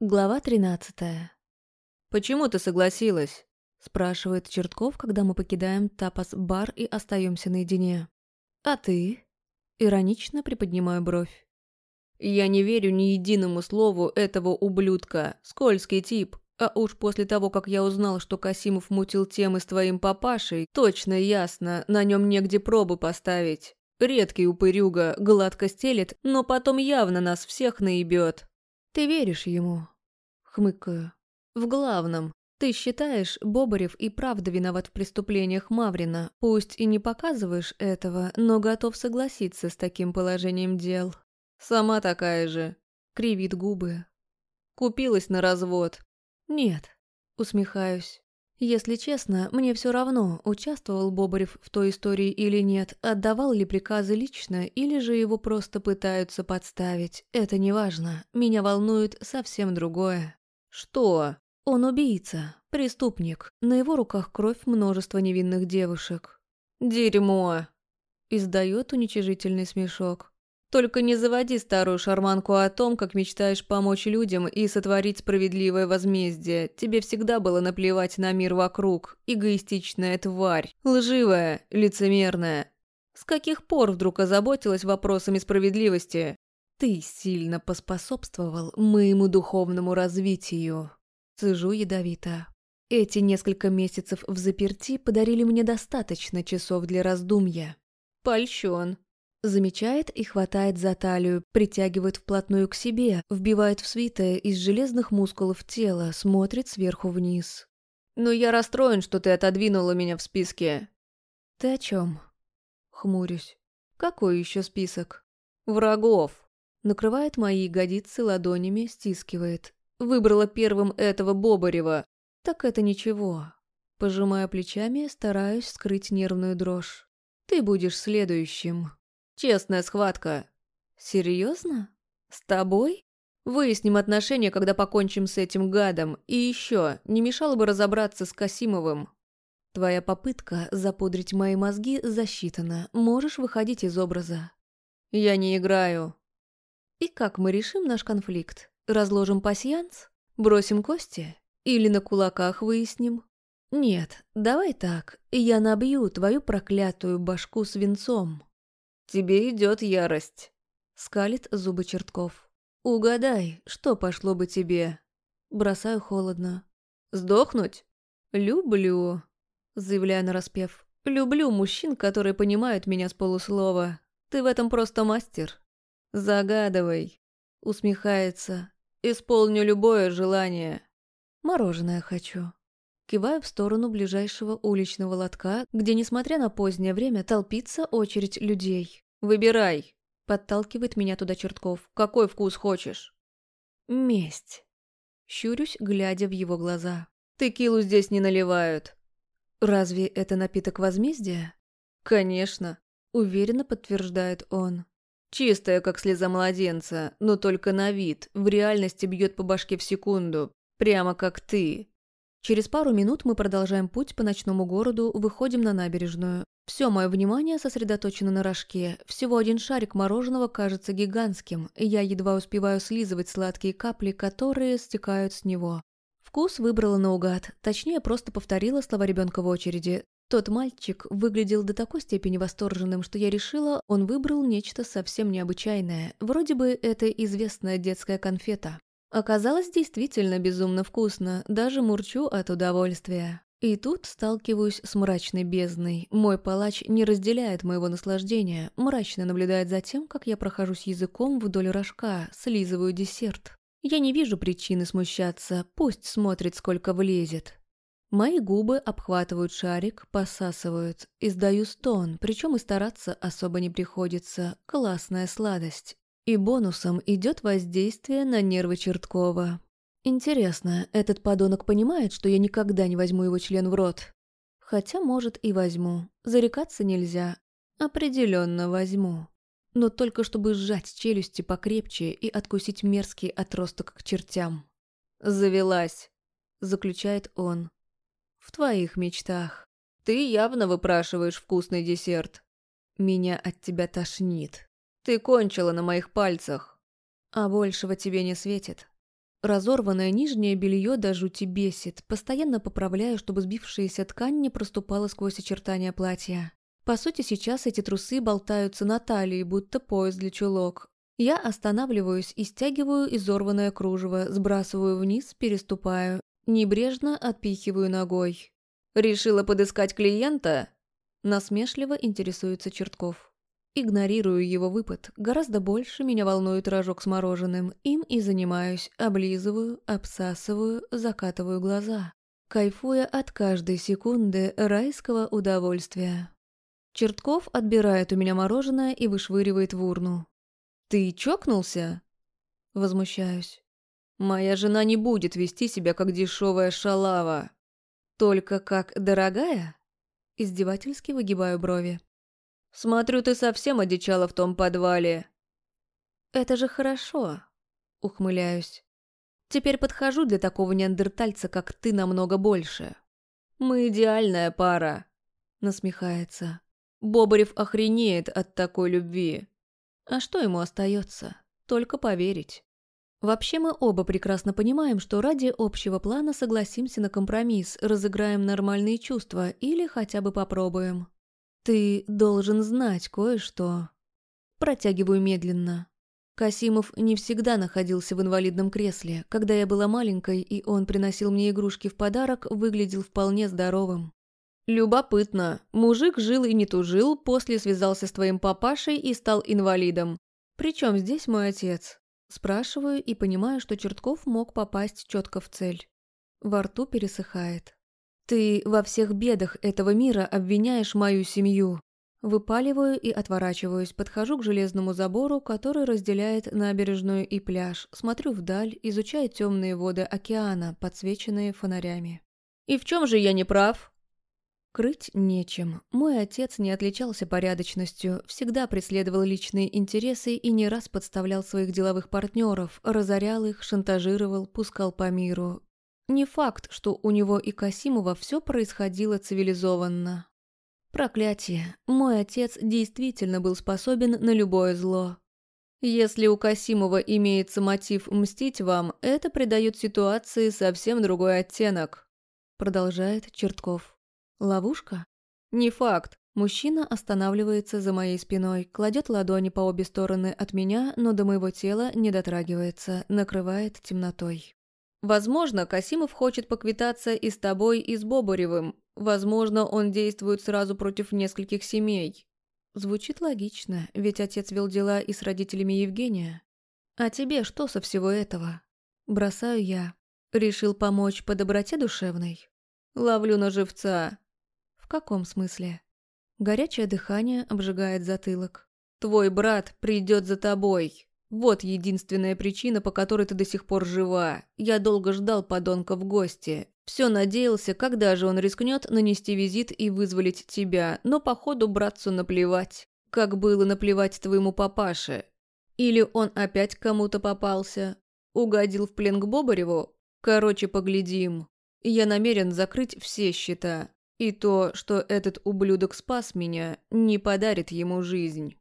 Глава 13. «Почему ты согласилась?» – спрашивает Чертков, когда мы покидаем тапас-бар и остаемся наедине. «А ты?» – иронично приподнимаю бровь. «Я не верю ни единому слову этого ублюдка. Скользкий тип. А уж после того, как я узнал, что Касимов мутил темы с твоим папашей, точно ясно, на нем негде пробы поставить. Редкий упырюга, гладко стелет, но потом явно нас всех наебет. «Ты веришь ему?» Хмыкаю. «В главном, ты считаешь, Бобарев и правда виноват в преступлениях Маврина, пусть и не показываешь этого, но готов согласиться с таким положением дел». «Сама такая же», — кривит губы. «Купилась на развод». «Нет», — усмехаюсь. Если честно, мне все равно, участвовал Бобарев в той истории или нет, отдавал ли приказы лично, или же его просто пытаются подставить. Это не важно. Меня волнует совсем другое. Что? Он убийца, преступник. На его руках кровь множества невинных девушек. Дерьмо. Издает уничижительный смешок. Только не заводи старую шарманку о том, как мечтаешь помочь людям и сотворить справедливое возмездие. Тебе всегда было наплевать на мир вокруг. Эгоистичная тварь. Лживая, лицемерная. С каких пор вдруг озаботилась вопросами справедливости? Ты сильно поспособствовал моему духовному развитию. Цежу ядовито. Эти несколько месяцев в заперти подарили мне достаточно часов для раздумья. Польщен. Замечает и хватает за талию, притягивает вплотную к себе, вбивает в свитое из железных мускулов тела, смотрит сверху вниз. «Но я расстроен, что ты отодвинула меня в списке». «Ты о чем? Хмурюсь. «Какой еще список?» «Врагов». Накрывает мои ягодицы ладонями, стискивает. «Выбрала первым этого Бобарева». «Так это ничего». Пожимая плечами, стараюсь скрыть нервную дрожь. «Ты будешь следующим». Честная схватка. Серьезно? С тобой? Выясним отношения, когда покончим с этим гадом. И еще, не мешало бы разобраться с Касимовым. Твоя попытка запудрить мои мозги засчитана. Можешь выходить из образа. Я не играю. И как мы решим наш конфликт? Разложим пасьянс? Бросим кости? Или на кулаках выясним? Нет, давай так. Я набью твою проклятую башку свинцом. «Тебе идет ярость», — скалит зубы Чертков. «Угадай, что пошло бы тебе?» Бросаю холодно. «Сдохнуть?» «Люблю», — заявляю нараспев. «Люблю мужчин, которые понимают меня с полуслова. Ты в этом просто мастер». «Загадывай», — усмехается. «Исполню любое желание». «Мороженое хочу». Киваю в сторону ближайшего уличного лотка, где, несмотря на позднее время, толпится очередь людей. «Выбирай!» – подталкивает меня туда Чертков. «Какой вкус хочешь?» «Месть». Щурюсь, глядя в его глаза. «Текилу здесь не наливают». «Разве это напиток возмездия?» «Конечно», – уверенно подтверждает он. «Чистая, как слеза младенца, но только на вид. В реальности бьет по башке в секунду. Прямо как ты. Через пару минут мы продолжаем путь по ночному городу, выходим на набережную. Все мое внимание сосредоточено на рожке. Всего один шарик мороженого кажется гигантским, и я едва успеваю слизывать сладкие капли, которые стекают с него. Вкус выбрала наугад, точнее, просто повторила слова ребенка в очереди. Тот мальчик выглядел до такой степени восторженным, что я решила, он выбрал нечто совсем необычайное. Вроде бы это известная детская конфета. Оказалось действительно безумно вкусно, даже мурчу от удовольствия. И тут сталкиваюсь с мрачной бездной. Мой палач не разделяет моего наслаждения, мрачно наблюдает за тем, как я прохожусь языком вдоль рожка, слизываю десерт. Я не вижу причины смущаться, пусть смотрит, сколько влезет. Мои губы обхватывают шарик, посасывают. Издаю стон, причем и стараться особо не приходится. Классная сладость. И бонусом идет воздействие на нервы Черткова. Интересно, этот подонок понимает, что я никогда не возьму его член в рот? Хотя, может, и возьму. Зарекаться нельзя. Определенно возьму. Но только чтобы сжать челюсти покрепче и откусить мерзкий отросток к чертям. «Завелась», — заключает он. «В твоих мечтах. Ты явно выпрашиваешь вкусный десерт. Меня от тебя тошнит. Ты кончила на моих пальцах. А большего тебе не светит. Разорванное нижнее белье до жути бесит. Постоянно поправляю, чтобы сбившаяся ткань не проступала сквозь очертания платья. По сути, сейчас эти трусы болтаются на талии, будто пояс для чулок. Я останавливаюсь и стягиваю изорванное кружево, сбрасываю вниз, переступаю. Небрежно отпихиваю ногой. «Решила подыскать клиента?» Насмешливо интересуется Чертков. Игнорирую его выпад. Гораздо больше меня волнует рожок с мороженым. Им и занимаюсь. Облизываю, обсасываю, закатываю глаза. Кайфуя от каждой секунды райского удовольствия. Чертков отбирает у меня мороженое и вышвыривает в урну. «Ты чокнулся?» Возмущаюсь. «Моя жена не будет вести себя как дешевая шалава. Только как дорогая?» Издевательски выгибаю брови. «Смотрю, ты совсем одичала в том подвале». «Это же хорошо», — ухмыляюсь. «Теперь подхожу для такого неандертальца, как ты, намного больше». «Мы идеальная пара», — насмехается. «Бобарев охренеет от такой любви». А что ему остается? Только поверить. Вообще мы оба прекрасно понимаем, что ради общего плана согласимся на компромисс, разыграем нормальные чувства или хотя бы попробуем. Ты должен знать кое-что. Протягиваю медленно. Касимов не всегда находился в инвалидном кресле. Когда я была маленькой, и он приносил мне игрушки в подарок, выглядел вполне здоровым. Любопытно. Мужик жил и не тужил, после связался с твоим папашей и стал инвалидом. Причем здесь мой отец? Спрашиваю и понимаю, что Чертков мог попасть четко в цель. Во рту пересыхает. «Ты во всех бедах этого мира обвиняешь мою семью». Выпаливаю и отворачиваюсь, подхожу к железному забору, который разделяет набережную и пляж, смотрю вдаль, изучаю темные воды океана, подсвеченные фонарями. «И в чем же я не прав?» Крыть нечем. Мой отец не отличался порядочностью, всегда преследовал личные интересы и не раз подставлял своих деловых партнеров, разорял их, шантажировал, пускал по миру. Не факт, что у него и Касимова все происходило цивилизованно. Проклятие. Мой отец действительно был способен на любое зло. Если у Касимова имеется мотив мстить вам, это придает ситуации совсем другой оттенок, продолжает Чертков. Ловушка? Не факт. Мужчина останавливается за моей спиной, кладет ладони по обе стороны от меня, но до моего тела не дотрагивается, накрывает темнотой. Возможно, Касимов хочет поквитаться и с тобой, и с Бобаревым. Возможно, он действует сразу против нескольких семей. Звучит логично, ведь отец вел дела и с родителями Евгения. А тебе что со всего этого? Бросаю я. Решил помочь по доброте душевной? Ловлю на живца. «В каком смысле?» Горячее дыхание обжигает затылок. «Твой брат придет за тобой. Вот единственная причина, по которой ты до сих пор жива. Я долго ждал подонка в гости. Все надеялся, когда же он рискнет нанести визит и вызволить тебя, но походу братцу наплевать. Как было наплевать твоему папаше. Или он опять кому-то попался. Угодил в плен к Бобареву? Короче, поглядим. Я намерен закрыть все счета. И то, что этот ублюдок спас меня, не подарит ему жизнь.